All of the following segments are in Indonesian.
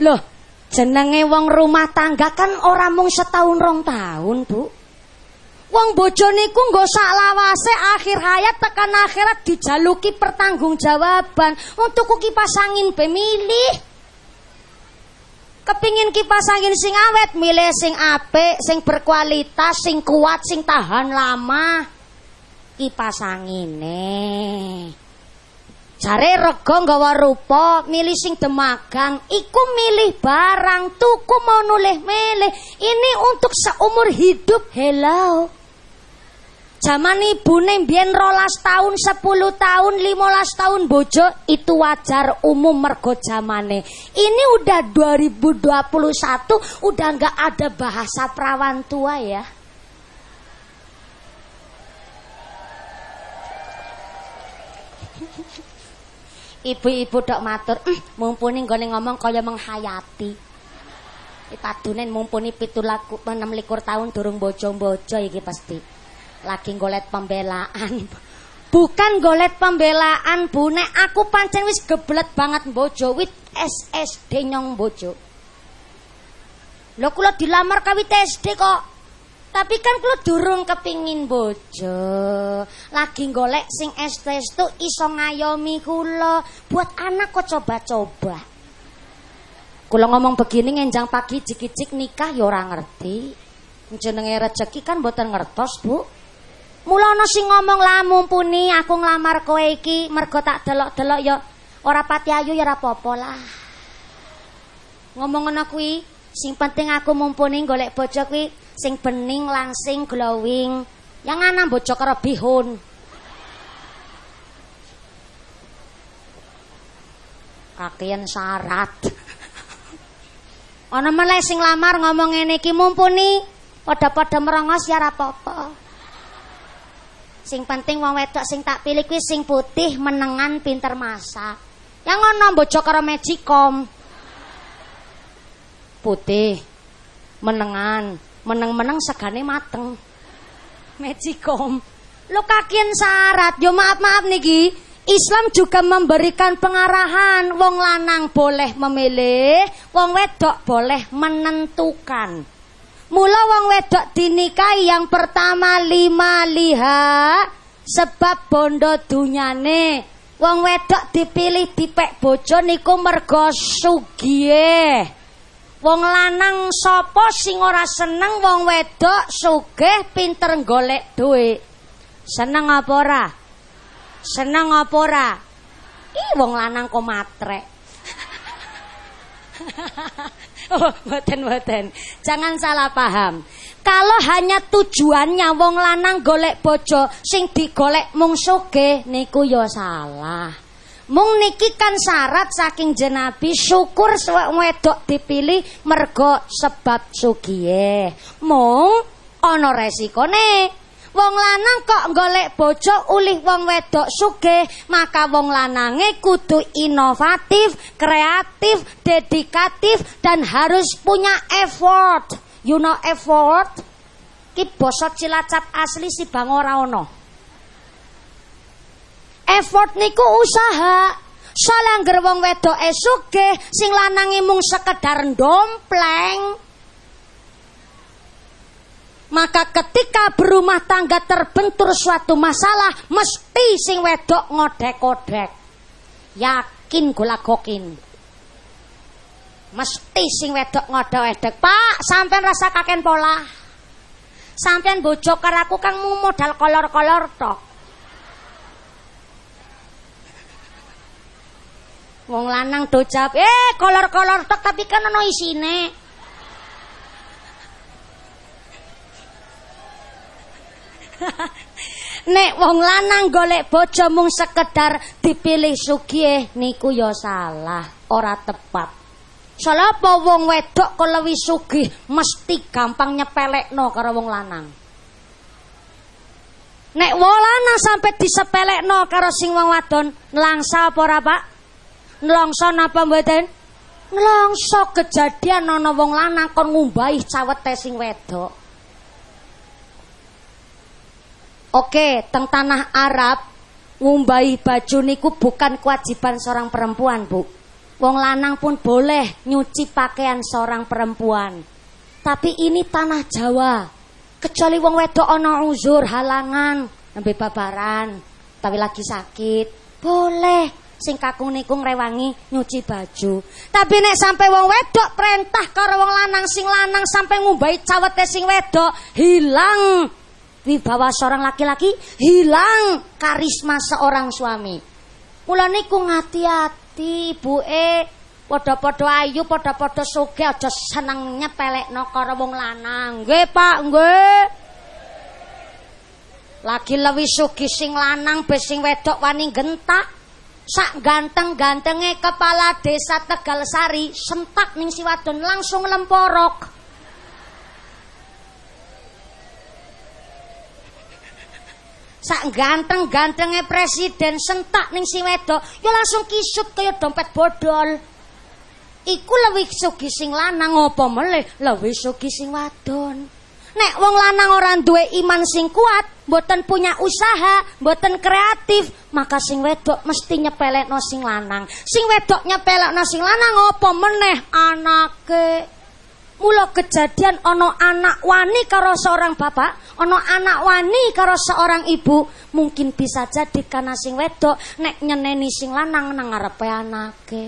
Loh, jenenge wong rumah tangga kan ora mung setahun rong tahun, Bu. Wong bojo niku nggo sak lawase akhir hayat tekan akhirat dijaluki pertanggungjawaban untuk kipas angin be milih. Kepingin kipas angin sing awet, milih sing apik, sing berkualitas, sing kuat, sing tahan lama. Kipas angine. Jare rega nggawa rupa, milih sing demagang, iku milih barang, tuku mau nulih milih. Ini untuk seumur hidup. Hello. Zaman ibu biyen rolas tahun, 10 tahun, 15 tahun bojo itu wajar umum mergo zamane. Ini udah 2021 udah nggak ada bahasa perawan tua ya. Ibu-ibu dok matur, hm, mumpuni nggone ngomong kaya menghayati. Padunen mumpuni pitulaku 6 likur tahun durung bojo-bojo iki pasti lagi golet pembelaan. Bukan golet pembelaan, Bu. Aku pancen wis geblet banget bojo wit SSD nyong bojo. Lho kula dilamar kawit SD kok. Tapi kan kula durung kepingin bojo. Lagi golek sing itu iso ngayomi kula. Buat anak kok coba-coba. Kula ngomong begini ngenjang pagi jik-jik nikah ya ora ngerti. Jenenge rezeki kan boten ngertos, Bu. Mula ana sing ngomong lah mumpuni aku nglamar kowe iki mergo tak delok-delok ya ora pati ayu ya ora apa-apa lah. Ngomong ngono kuwi, sing penting aku mumpuni golek bojo kuwi sing bening, langsing, glowing. Yang ana bojo karo bihun. Kakian syarat. Ana meneh sing lamar ngomong ngene iki mumpuni padha-padha merongos ya apa-apa. Sing penting wong wedok sing tak pilih kuwi sing putih, menengan, pinter masak. Yang ngono bojo karo magicom. Putih, menengan, meneng-meneng segane mateng. Magicom. Lo kakian syarat, yo maaf-maaf niki. Islam juga memberikan pengarahan wong lanang boleh memilih, wong wedok boleh menentukan. Mula wong wedok dinikahi yang pertama lima liha sebab bondo dunyane. Wong wedok dipilih dipek bojo niku mergo sugihe. Wong lanang sapa sing ora seneng wong wedok sugih pinter golek duit. Seneng apa ora? Seneng apa ora? Ih wong lanang kok matrek. Oh, boten boten. Jangan salah paham. Kalau hanya tujuannya wong lanang golek bojo sing digolek mung soge niku ya salah. Mung niki kan syarat saking jenabi syukur wedok dipilih mergo sebab sugiye. Mung ana resikone. Wong lanang kok golek bojo ulih wong wedok sugih, maka wong lanange kudu inovatif, kreatif, dedikatif dan harus punya effort. You know effort? Ki basa Cilacap asli si Bang ora ono. Effort niku usaha. Soalnya wong wedok e sugih, sing lanange mung sekedar dompleng. Maka ketika berumah tangga terbentur suatu masalah, mesti sing wedok ngodek-kodek. Yakin gula gokin. Mesti sing wedok ngodek-kodek. Pak, sampean rasa kaken pola. Sampean bojo karaku kan mau modal kolor-kolor tok. Wong lanang dojab, eh kolor-kolor tok tapi kan ono isine. Nek wong lanang golek bojo mung sekedar dipilih sugih niku ya salah, ora tepat. Salah apa wong wedok kok luwih sugih mesti gampang nyepelekno karo wong lanang. Nek wong lanang sampai disepelekno karo sing wong wadon, nlangsa apa ora, Pak? Nlangsa napa mboten? Nlangsa kejadian ana wong lanang kon ngumbahi cawete sing wedok. Oke, teng tanah Arab ngumbahi baju niku bukan kewajiban seorang perempuan, Bu. Wong lanang pun boleh nyuci pakaian seorang perempuan. Tapi ini tanah Jawa. Kecuali wong wedok ana uzur, halangan, nembe babaran, tapi lagi sakit, boleh sing kakung niku ngrewangi nyuci baju. Tapi nek sampai wong wedok perintah karo wong lanang sing lanang sampai ngumbai cawete sing wedok, hilang wibawa seorang laki-laki, hilang karisma seorang suami. Mula niku ngati-ati ibuke padha-padha ayu, padha-padha sugih aja seneng nyepelekno karo wong lanang. Nggih, Pak, nggih. Lagi lewi sugih sing lanang be sing wedok wani gentak sak ganteng-gantenge kepala desa Tegal Sari sentak ning si wadon langsung lemporok. Sak ganteng-gantenge presiden sentak ning si wedok, ya langsung kisut kaya dompet bodol. Iku lebih sugi sing lanang apa meleh lebih sugi sing wadon. Nek wong lanang ora duwe iman sing kuat, mboten punya usaha, mboten kreatif, maka sing wedok mesti nyepelekno sing lanang. Sing wedok nyepelekno sing lanang apa meneh anake? Mula kejadian ono anak wani karo seorang bapak, ono anak wani karo seorang ibu, mungkin bisa jadi karena sing wedok nek nyeneni sing lanang nang ngarepe anake.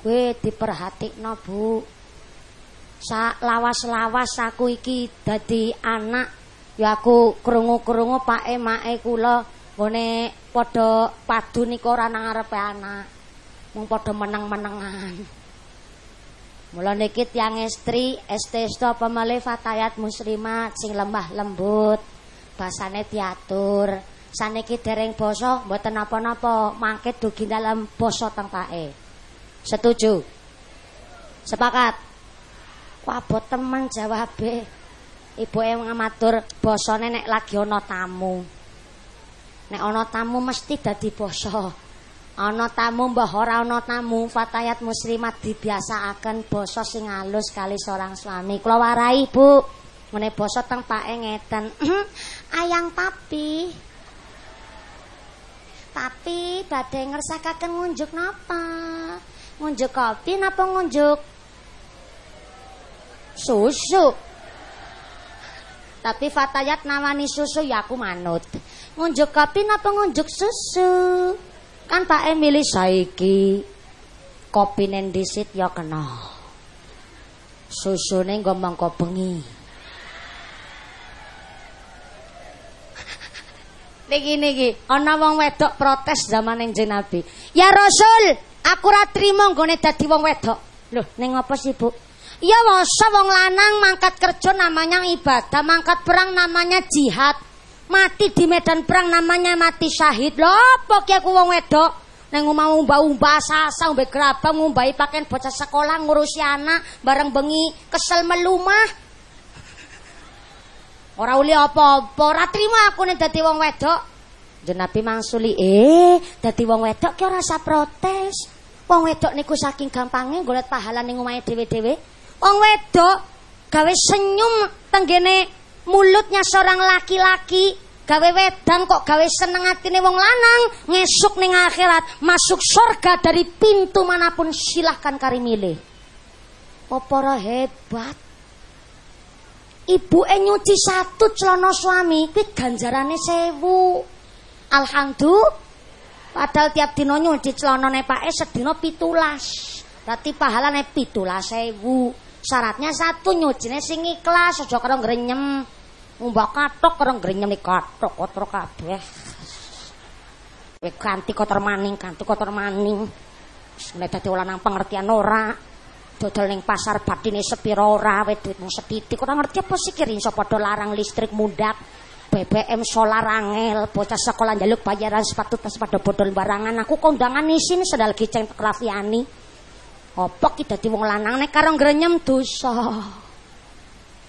Kowe diperhatikno, Bu sa lawas-lawas aku iki dadi anak ya aku krungu-krungu pak emake kula ngene padha padu niku ora nang ngarepe anak. Mung padha meneng-menengan mula niki tiyang estri estesto pemale fatayat muslimat sing lembah lembut. Basane diatur. Saniki dereng basa mboten napa-napa mangke dugi dalam basa tengpake setuju? Sepakat? Wabot temen jawabe. Ibuke ngamatur basane nek lagi ana tamu. Nek ana tamu mesti dadi basa. Ana tamu mbah ora ana tamu, fatayat muslimat dibiasaaken basa sing halus kali seorang suami. Kula warai, Bu. Ngene basa teng pake ngeten. Ayang papi. Papi badhe ngersakaken ngunjuk napa? Ngunjuk kopi napa ngunjuk susu. Tapi Fatayat nawani susu ya aku manut. Ngunjuk kopi napa ngunjuk susu? Kan Pak Emili saiki kopi nendisit ya kena. Susune nggo mangko bengi. Niki niki ana wong wedok protes zaman ning Nabi. Ya Rasul, aku ora trimo nggone dadi wong wedok. Loh, ning apa sih, Bu? Ya masa wong lanang mangkat kerja namanya ibadah, mangkat perang namanya jihad. Mati di medan perang namanya mati syahid. Lho ki aku wong wedok? Neng mau umbah-umbah sasa, umbah gerabang, ngumbahi pakaian bocah sekolah, ngurusi anak, bareng bengi, kesel melumah. Ora uli apa-apa, ora trima aku nek dadi wong wedok. Jenabi mangsuli, eh, dadi wong wedok ki ora usah protes. Wong wedok niku saking gampangnya golek pahala ning omahe dhewe-dhewe. Wong wedok gawe senyum tenggene mulutnya seorang laki-laki gawe wedang kok gawe seneng wong lanang ngesuk ning akhirat masuk surga dari pintu mana pun silahkan kari milih. Oporo hebat? Ibu nyuci satu celana suami kuwi ganjarane sewu. Alhamdulillah padahal tiap dino nyuci celanane pake sedina pitulas. Berarti pahalane pitulas sewu Syaratnya satu nyucine sing ikhlas, aja karo grenyem. Ngumbak katok karo grenyem nih katok kotor kabeh. Kowe ganti kotor maning, ganti kotor maning. Nek dadi nang pengertian ora. Dodol ning pasar batine sepira ora, wis duitmu setitik. Ora ngerti apa sih kirim padha larang listrik mundak. BBM solar angel, bocah sekolah jaluk bayaran sepatu tas pada bodol barangan. Aku kondangan isin sedal giceng Rafiani. Apa ki dadi wong lanang nek karo grenyem dosa.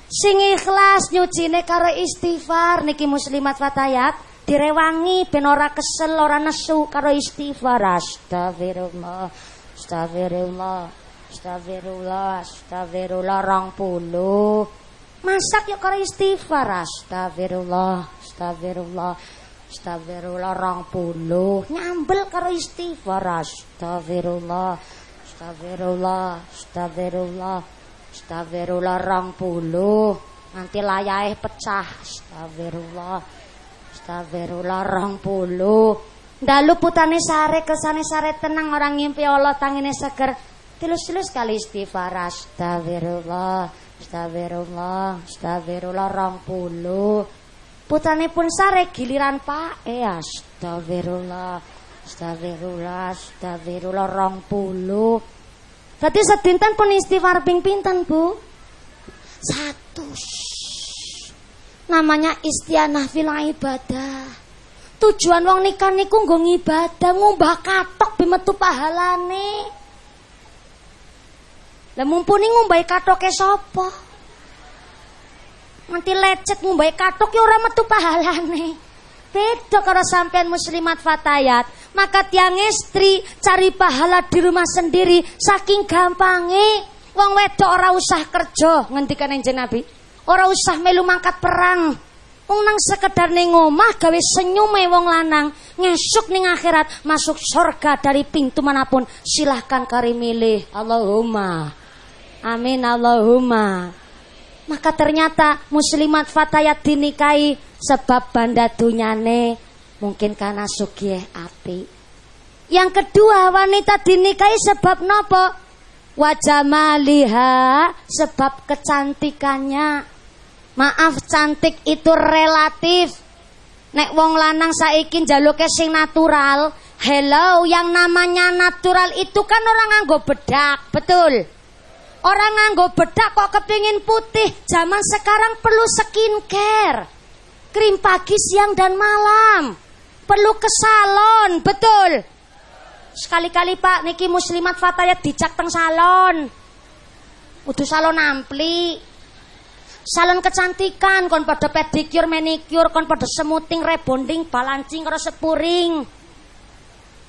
Sing ikhlas nyucine karo istighfar niki muslimat fatayat direwangi ben ora kesel ora nesu karo istighfar. Astagfirullah astagfirullah astagfirullah astagfirullah rong puluh. Masak ya karo istighfar. Astagfirullah astagfirullah astagfirullah rong puluh. Nyambel karo istighfar. Astagfirullah Astagfirullah, astagfirullah. Astagfirullah rong puluh. Nanti layahe pecah. Astagfirullah. Astagfirullah rong puluh. Dalu putane sare kesane sare tenang orang ngimpi Allah tangine seger. Tilus-tilus kali istighfar astagfirullah. Astagfirullah, astagfirullah rong puluh. Putane pun sare giliran Pak. Eh astagfirullah. Astagfirullah, astagfirullah rong puluh. Tadi sedinten pun istighfar ping pinten, Bu? Satu. Namanya istianah fil ibadah. Tujuan wong nikah niku nggo ngibadah, ngumbah katok bimetu pahalane. Lah mumpuni ngumbahi katoke sapa? Nanti lecet ngumbahi katok ya ora metu pahalane. Beda kalau sampean muslimat fatayat. Maka tiang istri cari pahala di rumah sendiri. Saking gampangnya. Wong wedok ora usah kerja. Ngendikan yang Nabi. Ora usah melu mangkat perang. Wong nang sekedar ning omah gawe senyume wong lanang, ngesuk ning akhirat masuk surga dari pintu mana pun. Silahkan kari milih. Allahumma. Amin Allahumma. Maka ternyata muslimat fatayat dinikahi sebab banda dunyane mungkin karena sugih api. Yang kedua wanita dinikahi sebab nopo? Wajah maliha sebab kecantikannya. Maaf cantik itu relatif. Nek wong lanang saikin jaluke sing natural. Hello, yang namanya natural itu kan orang nganggo bedak, betul? Orang nganggo bedak kok kepingin putih. Zaman sekarang perlu skincare. Krim pagi, siang, dan malam. Perlu ke salon, betul. Sekali-kali Pak, niki muslimat fatayat dicak teng salon. Udah salon ampli. Salon kecantikan, kon pada pedicure, manicure, kon pada semuting, rebonding, balancing, karo sepuring.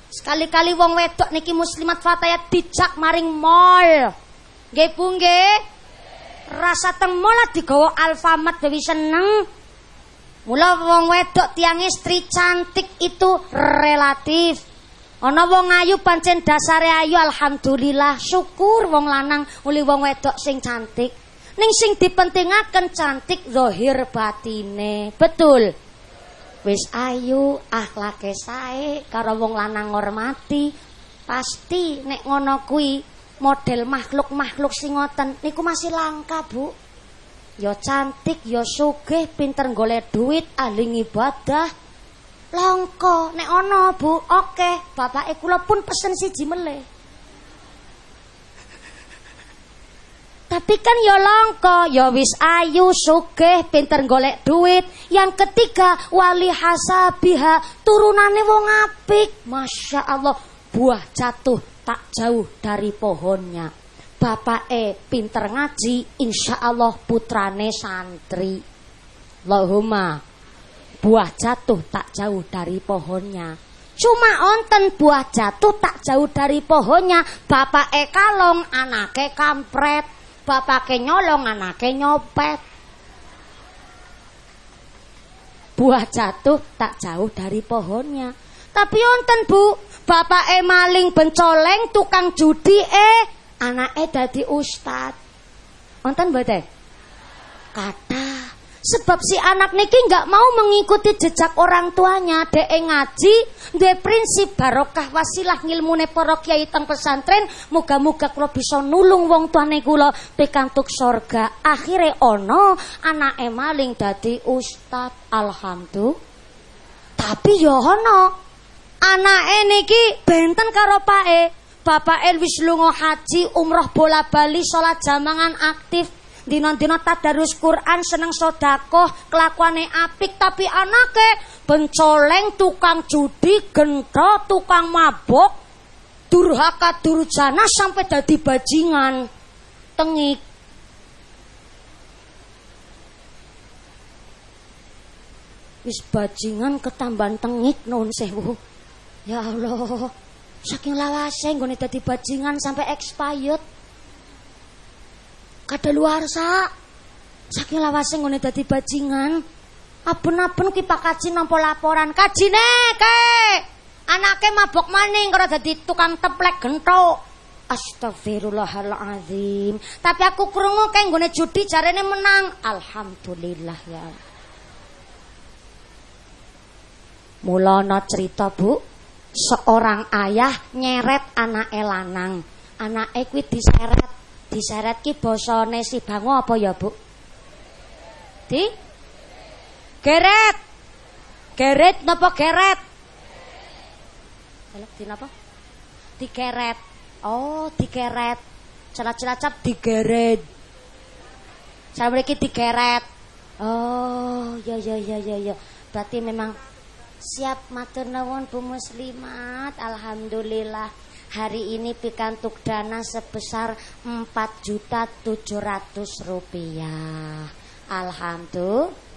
Sekali-kali wong wedok niki muslimat fatayat dicak maring mall. Nggih Bu. Rasa teng mola digawa Alfamart dewi seneng. Mula wong wedok tiang istri cantik itu relatif. Ana wong ayu pancen dasare ayu alhamdulillah syukur wong lanang uli wong wedok sing cantik. Ning sing dipentingaken cantik zahir batine. Betul. Wis ayu, akhlake sae karo wong lanang ngormati. Pasti nek ngono kuwi model makhluk-makhluk sing ngoten niku masih langka, Bu. Ya cantik, ya sugih, pinter golek duit, ahli ibadah. Langka, nek ana, Bu. Oke, bapake kula pun pesen siji meleh. Tapi kan ya langka, ya wis ayu, sugih, pinter golek duit. Yang ketiga, wali hasabiha, turunane wong apik. Masya Allah, buah jatuh tak jauh dari pohonnya. Bapak E pinter ngaji, insya Allah putrane santri. Allahumma buah jatuh tak jauh dari pohonnya. Cuma onten buah jatuh tak jauh dari pohonnya. Bapak E kalong, anake kampret. Bapak E nyolong, anake nyopet. Buah jatuh tak jauh dari pohonnya. Tapi onten bu, bapak e maling bencoleng tukang judi eh anak eh dadi ustad. Onten boten? Kata Sebab si anak niki nggak mau mengikuti jejak orang tuanya, de ngaji, de prinsip barokah wasilah ngilmune para kiai teng pesantren, muga-muga kula bisa nulung wong tuane kula pikantuk sorga. Akhire ono anake maling dadi ustad. Alhamdulillah. Tapi yo ono Anake niki benten karo pake. Bapake wis lunga haji, umroh bola-bali, salat jamangan aktif. Dina-dina tadarus Quran, seneng sedekah, kelakuane apik tapi anake bencoleng, tukang judi, gento, tukang mabok, durhaka durjana sampai dadi bajingan. Tengik wis bajingan ketambahan tengik non sewu. Ya Allah, saking lawase nggone dadi bajingan sampai expired. Kada luar sa. Saking lawase nggone dadi bajingan. Aben-aben ki Pak Kaji nampa laporan. Kajine ke. Anake mabok maning karo dadi tukang teplek gentok. Astagfirullahalazim. Tapi aku krungu kae nggone judi jarene menang. Alhamdulillah ya. Mulana cerita, Bu. Seorang ayah nyeret anak lanang. Anake kuwi diseret. Diseret ki basane si bango apa ya, Bu? Di Geret. Geret napa geret? Di napa? Digeret. Oh, digeret. Celap-celacap digeret. Saya memiliki digeret. Oh, ya ya ya ya ya. Berarti memang siap matur nuwun Bu Muslimat. Alhamdulillah. Hari ini pikantuk dana sebesar 4 juta 700 rupiah. Alhamdulillah.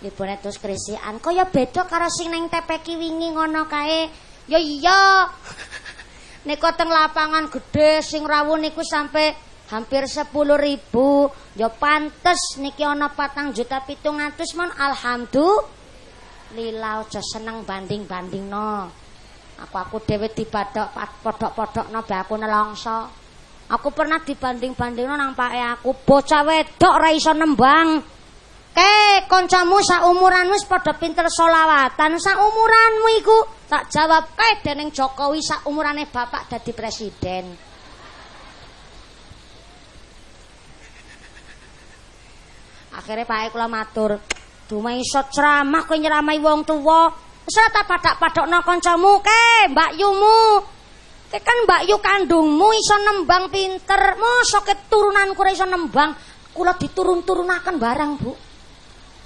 Ibu terus krisian. Kaya beda karo sing neng tepeki wingi ngono kae. Ya iya. Niku teng lapangan gede sing rawuh niku sampai hampir sepuluh ribu. Ya pantes niki ana patang juta pitung atus mon alhamdulillah aja seneng banding-banding no. Aku aku dhewe dibadok podok-podok no aku nelongso. Aku pernah dibanding-banding no nang pake aku bocah wedok ra iso nembang. Ke koncomu saumuranmu wis padha pinter solawatan saumuranmu iku tak jawab kae dening Jokowi saumurane bapak dadi presiden. Akhirnya Pak kula matur, "Dumeh iso ceramah kowe nyeramahi wong tuwa. Wis tak padak-padokno kancamu ke, Mbak Yumu. Ke kan Mbak Yu kandungmu iso nembang pinter. Mosok keturunanku ora iso nembang. Kula diturun-turunaken barang, Bu."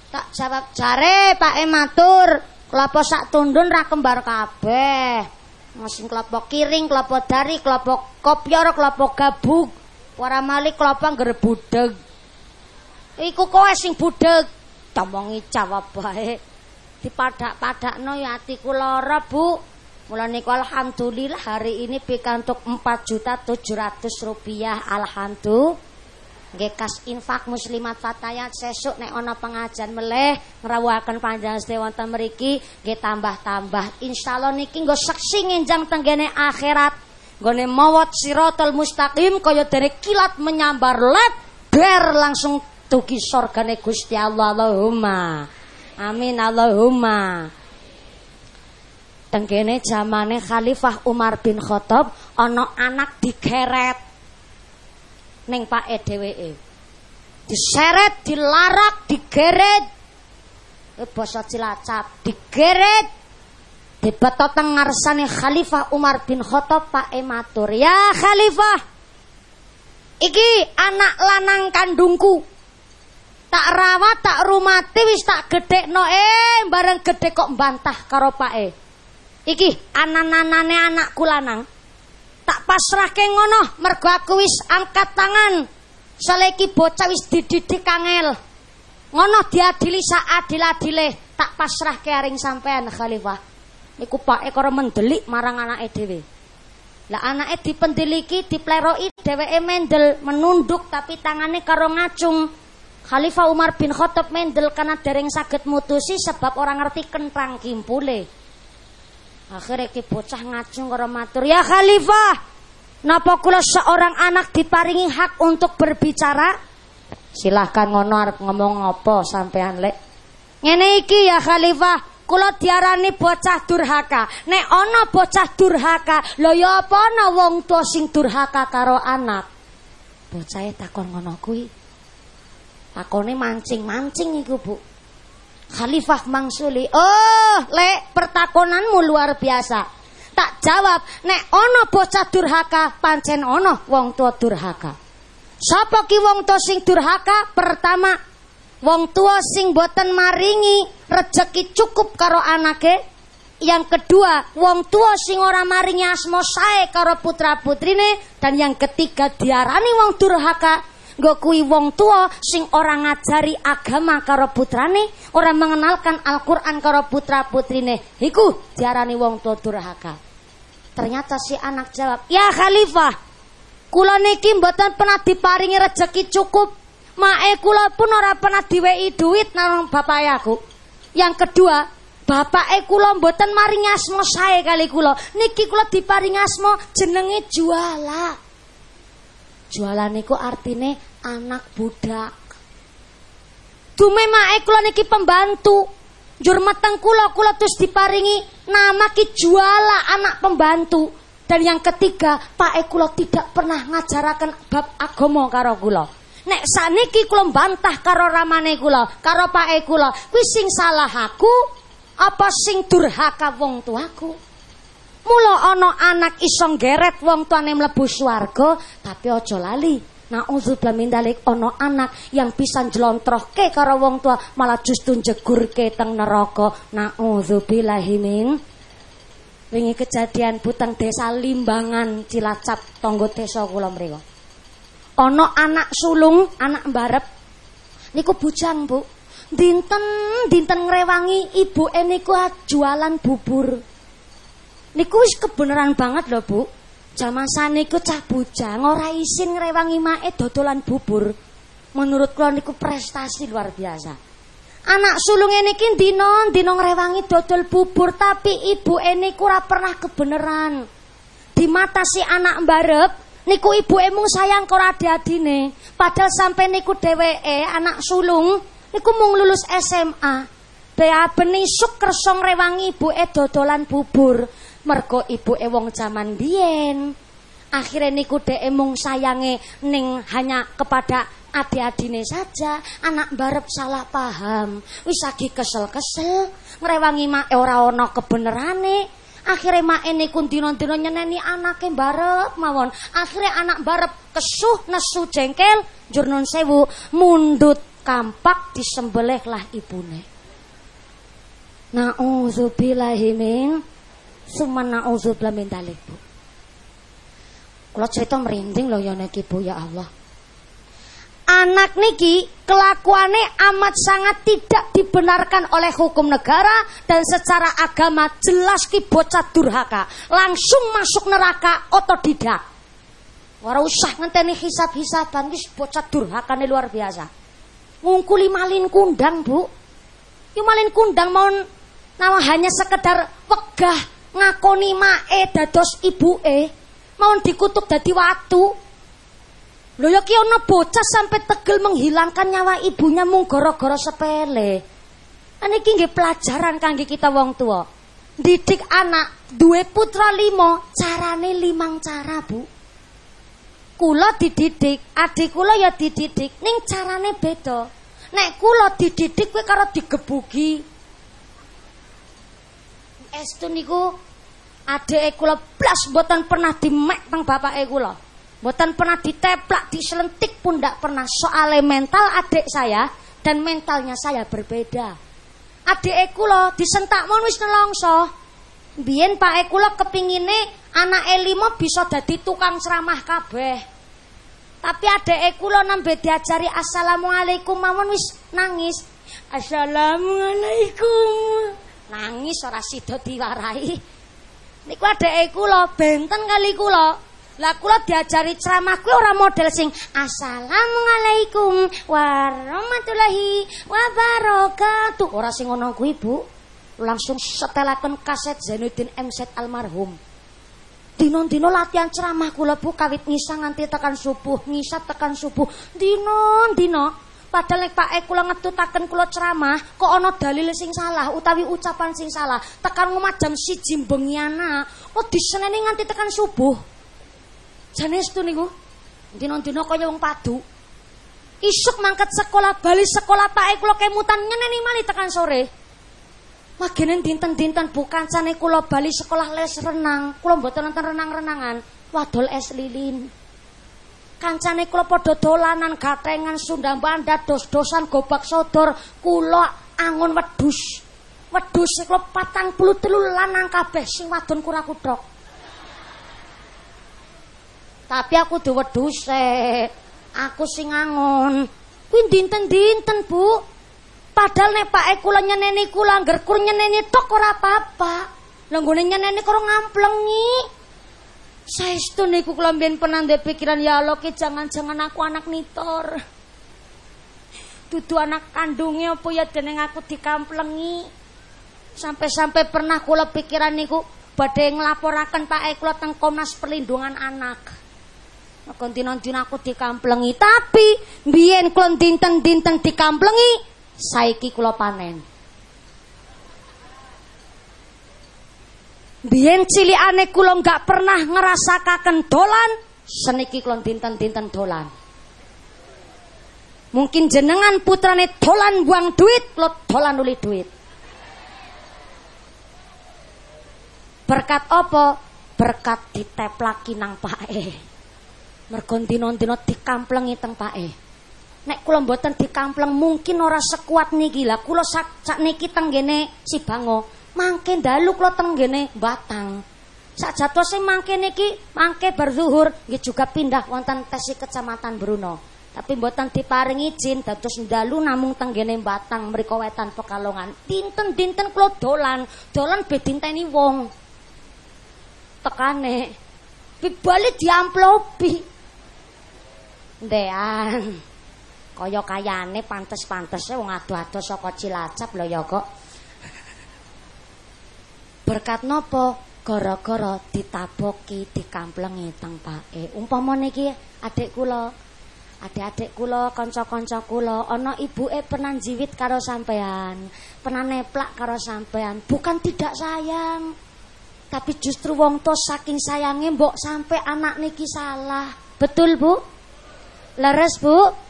Tak jawab jare Pak Ematur, kelapa sak tundun ra kembar kabeh. Masing kelapa kiring, kelapa dari, kelapa kopyor, kelapa gabug. Para mali kelapa ngrebudeg. Iku kowe sing budeg. Tomongi jawab bae. Dipadak-padakno ya atiku lara, Bu. Mula niku alhamdulillah hari ini pikantuk 4 juta 700 rupiah. Alhamdulillah. Nggih kas infak muslimat fatayat sesuk nek ana pengajian meleh ngrawuhaken panjang sedaya wonten mriki nggih tambah-tambah. Insyaallah niki nggo seksi ngenjang tenggene akhirat. Nggone mawat siratal mustaqim kaya dere kilat menyambar let ber langsung tuki sorgane Gusti Allah Allahumma. Amin Allahumma. Tenggene zamane Khalifah Umar bin Khattab ana anak digeret ning pake dheweke. Diseret, dilarak, digeret. Eh basa Cilacap, digeret. Dibeto teng ngarsane Khalifah Umar bin Khattab Pak matur, "Ya Khalifah, iki anak lanang kandungku. Tak rawat, tak rumati wis tak gedhekno. Eh bareng gedhe kok mbantah karo pake. Iki anan-anane anakku lanang. Tak pasrahke ngono mergo aku wis angkat tangan. Seleki bocah wis dididik kangel ngono diadili saadil-adile tak pasrahke aring sampean khalifah. Niku pake karo mendelik marang anake dhewe. Lah anake dipendeliki dipleroki dheweke mendel menunduk tapi tangane karo ngacung Khalifah Umar bin Khattab mendel karena dereng saged mutusi sebab orang ngerti kentang kimpule. Akhirnya ki bocah ngacung karo matur, "Ya Khalifah, napa kula seorang anak diparingi hak untuk berbicara?" Silahkan ngono arep ngomong apa sampean lek. Ngene iki ya Khalifah, kula diarani bocah durhaka. Nek ana bocah durhaka, lho ya apa ana wong tua sing durhaka karo anak? Bocahe takon ngono kuwi. Takone mancing-mancing iku, Bu. Khalifah Mangsuli. Oh, lek pertakonanmu luar biasa. Tak jawab, nek ono bocah durhaka, pancen ono wong tua durhaka. Sapa ki wong tua sing durhaka? Pertama, wong tua sing boten maringi rejeki cukup karo anake. Yang kedua, wong tua sing ora maringi asmo sae karo putra putrine dan yang ketiga diarani wong durhaka Nggo kuwi wong tua sing orang ngajari agama karo putrane, orang mengenalkan Al-Qur'an karo putra-putrine. Iku diarani wong tua durhaka. Ternyata si anak jawab, "Ya Khalifah, kula niki mboten pernah diparingi rezeki cukup. Mae kula pun ora pernah diweki duit nang bapak aku. Yang kedua, bapak e kula mboten maringi asma sae kali kula. Niki kula diparingi asma jenenge juala. Jualan niku artine anak budak. Dume mae kula niki pembantu. Jur meteng kula kula terus diparingi nama ki juala anak pembantu. Dan yang ketiga, Pak kula tidak pernah ngajaraken bab agama karo kula. Nek saniki kula bantah karo ramane kula, karo Pak kula, kuwi sing salah aku apa sing durhaka wong tuaku? Mula ana anak iso geret wong tuane mlebu swarga, tapi aja lali Nauzubillah min dalik ono anak yang bisa ke karo wong tua malah justru jegurke teng neraka. Nauzubillahi min Wingi kejadian butang desa Limbangan Cilacap tonggo desa kula mriku. Ana anak sulung, anak mbarep. Niku bujang, Bu. Dinten dinten ngrewangi ibu niku jualan bubur. Niku wis kebenaran banget lho, Bu. Jaman saniku cah bujang ora isin ngrewangi mae dodolan bubur. Menurut kula niku prestasi luar biasa. Anak sulung niki dina dina ngrewangi dodol bubur tapi ibu niku pernah kebeneran. Di mata si anak mbarep niku ibu mung sayang karo adi-adine. Padahal sampai niku dheweke anak sulung niku mung lulus SMA. Bea benisuk kersa ngrewangi ibuke dodolan bubur mergo ibuke wong jaman biyen. Akhirnya niku dhek mung sayange ning hanya kepada adik-adine saja anak barep salah paham. Wis lagi kesel-kesel ngrewangi mak ora ana kebenerane. Akhirnya mak niku dina-dina nyeneni anake barep mawon. Akhirnya anak barep kesuh nesu jengkel jurnun sewu mundut kampak disembelih lah ibune. Na'udzubillahi min Suman na'udzubillah min dalik, Bu. Kula cerita merinding loh ya niki Bu ya Allah. Anak niki kelakuannya amat sangat tidak dibenarkan oleh hukum negara dan secara agama jelas ki bocah durhaka, langsung masuk neraka otodidak. Ora usah ngenteni hisab-hisaban wis bocah durhakane luar biasa. Ngungkuli malin kundang, Bu. Yo malin kundang mau nama hanya sekedar wegah ngakoni mae dados ibuke. Mau dikutuk dadi watu. Lho ya ki ana bocah sampai tegel menghilangkan nyawa ibunya mung gara-gara sepele. Niki nggih pelajaran kangge kita wong tua didik anak duwe putra limo carane limang cara bu. Kula dididik adik kula ya dididik ning carane beda. Nek kula dididik kowe karo digebuki estu niku adeke kula blas mboten pernah dimek teng bapake kula. Mboten pernah diteplak, diselentik pun ndak pernah. Soale mental adik saya dan mentalnya saya berbeda. Adeke kula disentak mon wis nelongso. Biyen Pak kula kepingine anak limo bisa dadi tukang ceramah kabeh. Tapi adeke kula nembe diajari assalamualaikum mawon wis nangis. Assalamualaikum. Nangis ora sida diwarai. Niku adeke kula benten kali kula. Lah kula diajari ceramah kuwi ora model sing Assalamualaikum warahmatullahi wabarakatuh. Ora sing ngono kuwi, Bu. Langsung setelaken kaset Zainuddin MZ almarhum. Dino-dino latihan ceramah kula Bu kawit ngisa nganti tekan subuh, ngisa tekan subuh. Dino-dino Padahal nek Pak E kula ngetutaken kula ceramah, kok ana dalil sing salah utawi ucapan sing salah. Tekan ngomah jam 1 bengi ana, oh diseneni nganti tekan subuh. Jane setu niku. Dina-dina kaya wong padu. Isuk mangkat sekolah bali sekolah Pak E kula kemutan nyeneni mali tekan sore. Magenen dinten-dinten bukan kancane kula bali sekolah les renang, kula mboten nonton renang-renangan, wadol es lilin. Kancane kula padha dolanan gatengan sundang banda dos-dosan gobak sodor kula angon wedhus. Wedhus kula patang puluh telu lanang kabeh sing wadon kura kuthok tapi aku duwe wedhus aku sing angon kuwi dinten-dinten Bu. Padahal nek Pak kula nyeneni kula angger kur nyeneni tok ora apa-apa. Lha nggone nyeneni karo ngamplengi Saestu niku kula mbiyen pernah pikiran ya Allah jangan-jangan aku anak nitor. Dudu anak kandungnya apa ya dening aku dikamplengi. Sampai-sampai pernah kula pikiran niku badhe nglaporaken Pak E kula teng Komnas Perlindungan Anak. Maka dina-dina aku dikamplengi, tapi biyen kula dinten-dinten dikamplengi, saiki kula panen. Biyen cilikane kula nggak pernah ngerasakaken dolan, seniki kula dinten-dinten dolan. Mungkin jenengan putrane dolan buang duit, lo dolan uli duit. Berkat apa? Berkat diteplaki nang pae. Mergo dina-dina dikamplengi teng pae. Nek kula mboten dikampleng mungkin ora sekuat niki lah. Kula sak, sak niki tenggene si Bango mangke dalu kula tenggene Batang. Sajatose mangke niki mangke berzuhur nggih juga pindah wonten tesi kecamatan Bruno. Tapi mboten diparingi izin dados dalu namung tenggene Batang mriku wetan Pekalongan. Dinten-dinten kula dolan, dolan be dinteni wong. Tekane bali diamplopi. Ndean. Kaya kayane pantes-pantese wong ado-ado saka Cilacap lho ya kok. Berkat nopo? Gara-gara ditaboki, dikamplengi teng pake. Umpama niki adik kula, adik-adik kula, kanca-kanca kula, ana ibuke karo sampean, pernah neplak karo sampean, bukan tidak sayang. Tapi justru wong to saking sayange mbok sampai anak niki salah. Betul, Bu? Leres, Bu?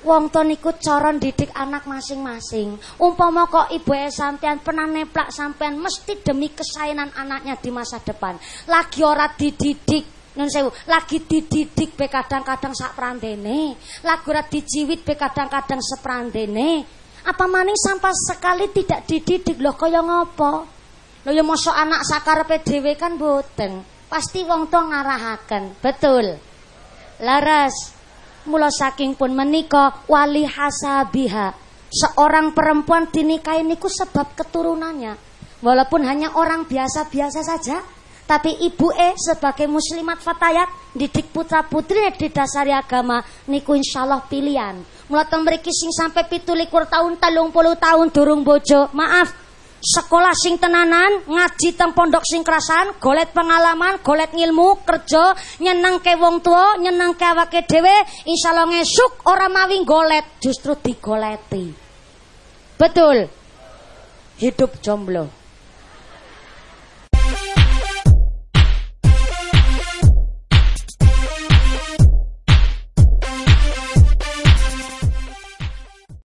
Wong to niku cara didik anak masing-masing. Umpama kok ibu sampean pernah neplak sampean mesti demi kesayangan anaknya di masa depan. Lagi ora dididik Nun sewu, lagi dididik be kadang-kadang sak prandene, lagi ora dijiwit be kadang-kadang seprandene. Apa maning sampai sekali tidak dididik loh kaya ngopo? Lho ya mosok anak sakarepe dhewe kan boten. Pasti wong to ngarahaken. Betul. Laras. Mula saking pun menika wali hasabiha. Seorang perempuan dinikahi niku sebab keturunannya. Walaupun hanya orang biasa-biasa saja, tapi ibu e sebagai muslimat fatayat didik putra putri di dasari agama niku insyaallah pilihan. Mula mriki sing sampai pitulikur tahun talung puluh tahun durung bojo. Maaf, sekolah sing tenanan, ngaji teng pondok sing kerasan, golet pengalaman, golet ngilmu, kerja, nyeneng ke wong tua, nyeneng ke awake dhewe, insyaallah ngesuk ora mawi golet, justru digoleti. Betul. Hidup jomblo.